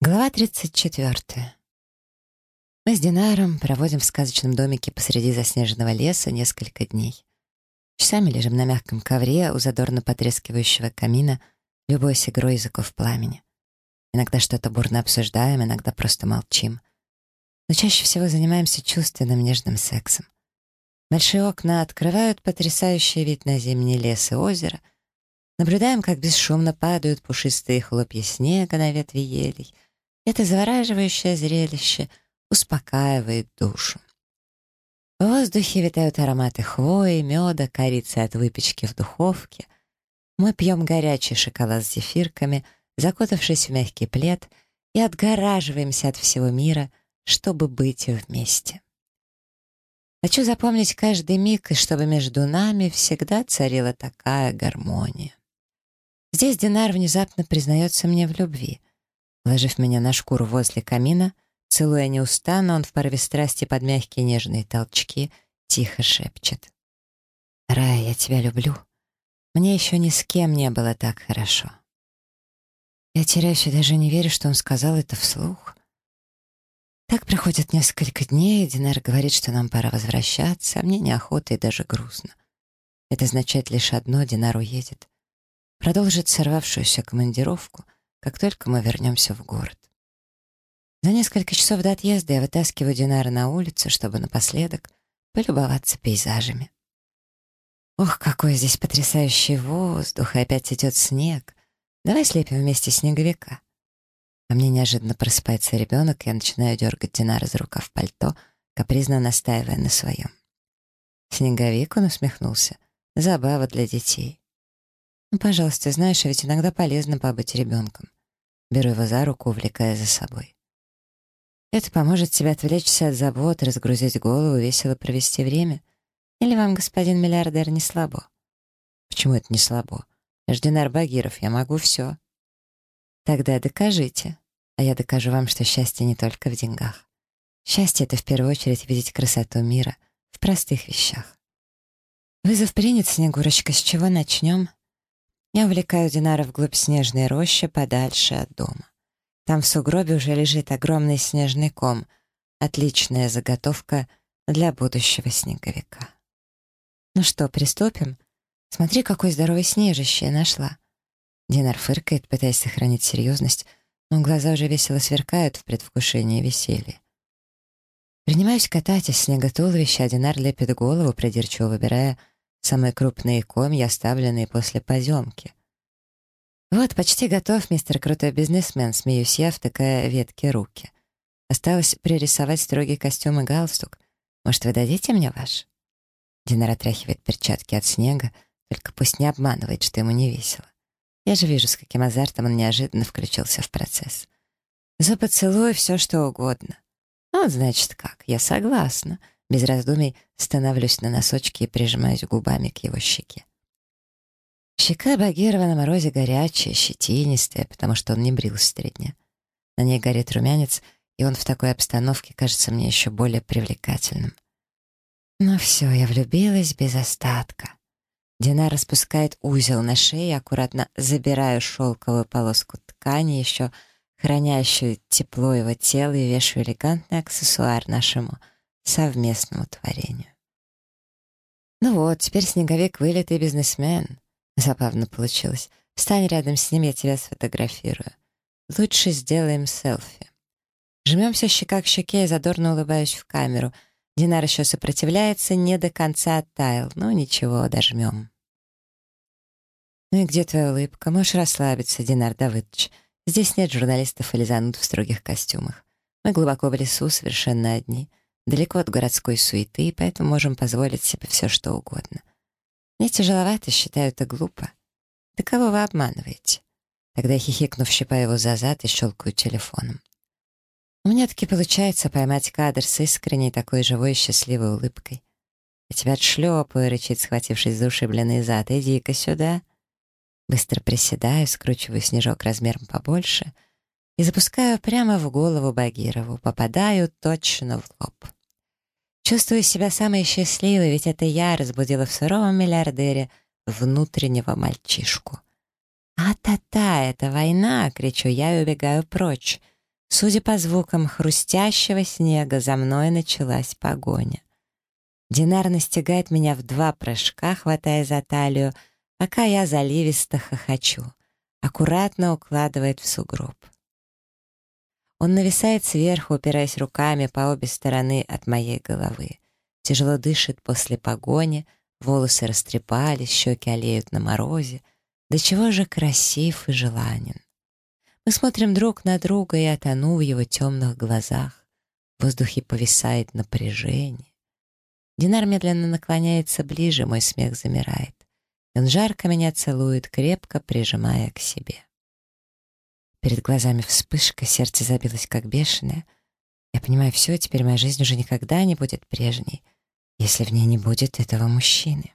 Глава 34. Мы с Динаром проводим в сказочном домике посреди заснеженного леса несколько дней. Часами лежим на мягком ковре у задорно потрескивающего камина, любуясь игрой языков пламени. Иногда что-то бурно обсуждаем, иногда просто молчим. Но чаще всего занимаемся чувственным нежным сексом. Большие окна открывают потрясающий вид на зимний лес и озеро. Наблюдаем, как бесшумно падают пушистые хлопья снега на ветви елей — это завораживающее зрелище успокаивает душу. В воздухе витают ароматы хвои, меда, корицы от выпечки в духовке. Мы пьем горячий шоколад с зефирками, закутавшись в мягкий плед, и отгораживаемся от всего мира, чтобы быть вместе. Хочу запомнить каждый миг, и чтобы между нами всегда царила такая гармония. Здесь Динар внезапно признается мне в любви — Ложив меня на шкуру возле камина, целуя неустанно, он в порыве страсти под мягкие нежные толчки тихо шепчет. «Рая, я тебя люблю. Мне еще ни с кем не было так хорошо». Я теряюсь и даже не верю, что он сказал это вслух. Так проходит несколько дней, и Динар говорит, что нам пора возвращаться, а мне неохота и даже грустно. Это означает лишь одно — Динар уедет. Продолжит сорвавшуюся командировку — как только мы вернемся в город. За несколько часов до отъезда я вытаскиваю Динара на улицу, чтобы напоследок полюбоваться пейзажами. Ох, какой здесь потрясающий воздух, и опять идет снег. Давай слепим вместе снеговика. А мне неожиданно просыпается ребенок, и я начинаю дергать Динара за рукав пальто, капризно настаивая на своем. Снеговик, он усмехнулся. Забава для детей. «Ну, пожалуйста, знаешь, ведь иногда полезно побыть ребенком». Беру его за руку, увлекая за собой. Это поможет тебе отвлечься от забот, разгрузить голову, весело провести время. Или вам, господин миллиардер, не слабо? Почему это не слабо? Я ж Динар Багиров, я могу все. Тогда докажите. А я докажу вам, что счастье не только в деньгах. Счастье — это в первую очередь видеть красоту мира в простых вещах. Вызов принят, Снегурочка, с чего начнем? Я увлекаю Динара вглубь снежной рощи, подальше от дома. Там в сугробе уже лежит огромный снежный ком. Отличная заготовка для будущего снеговика. Ну что, приступим? Смотри, какой здоровый снежище я нашла. Динар фыркает, пытаясь сохранить серьезность, но глаза уже весело сверкают в предвкушении веселья. Принимаюсь катать из снега туловища, а Динар лепит голову, придирчиво выбирая самые крупные комья, оставленные после поземки. «Вот, почти готов, мистер крутой бизнесмен», — смеюсь я, втыкая ветки руки. Осталось пририсовать строгий костюм и галстук. Может, вы дадите мне ваш?» Динар отряхивает перчатки от снега, только пусть не обманывает, что ему не весело. Я же вижу, с каким азартом он неожиданно включился в процесс. «За поцелуй все, что угодно». «Ну, значит, как? Я согласна», без раздумий становлюсь на носочки и прижимаюсь губами к его щеке. Щека Багирова на морозе горячая, щетинистая, потому что он не брился три дня. На ней горит румянец, и он в такой обстановке кажется мне еще более привлекательным. Ну все, я влюбилась без остатка. Дина распускает узел на шее, аккуратно забираю шелковую полоску ткани, еще хранящую тепло его тела, и вешаю элегантный аксессуар нашему — совместному творению. Ну вот, теперь снеговик вылитый бизнесмен. Забавно получилось. Встань рядом с ним, я тебя сфотографирую. Лучше сделаем селфи. Жмемся щека к щеке, и задорно улыбаюсь в камеру. Динар еще сопротивляется, не до конца оттаял. Ну ничего, дожмем. «Ну и где твоя улыбка? Можешь расслабиться, Динар Давыдович. Здесь нет журналистов или зануд в строгих костюмах. Мы глубоко в лесу, совершенно одни далеко от городской суеты, поэтому можем позволить себе все, что угодно. Мне тяжеловато, считаю это глупо. Да кого вы обманываете? Тогда, хихикнув, щипаю его за зад и щелкаю телефоном. У меня таки получается поймать кадр с искренней такой живой и счастливой улыбкой. «Я тебя отшлепаю», — рычит, схватившись за ушибленный зад. «Иди-ка сюда». Быстро приседаю, скручиваю снежок размером побольше и запускаю прямо в голову Багирову. Попадаю точно в лоб. Чувствую себя самой счастливой, ведь это я разбудила в суровом миллиардере внутреннего мальчишку. «А-та-та, это война!» — кричу я и убегаю прочь. Судя по звукам хрустящего снега, за мной началась погоня. Динар настигает меня в два прыжка, хватая за талию, пока я заливисто хохочу. Аккуратно укладывает в сугроб. Он нависает сверху, упираясь руками по обе стороны от моей головы. Тяжело дышит после погони, волосы растрепались, щеки олеют на морозе. До чего же красив и желанен. Мы смотрим друг на друга, и я в его темных глазах. В воздухе повисает напряжение. Динар медленно наклоняется ближе, мой смех замирает. Он жарко меня целует, крепко прижимая к себе. Перед глазами вспышка, сердце забилось как бешеное. Я понимаю, все, теперь моя жизнь уже никогда не будет прежней, если в ней не будет этого мужчины.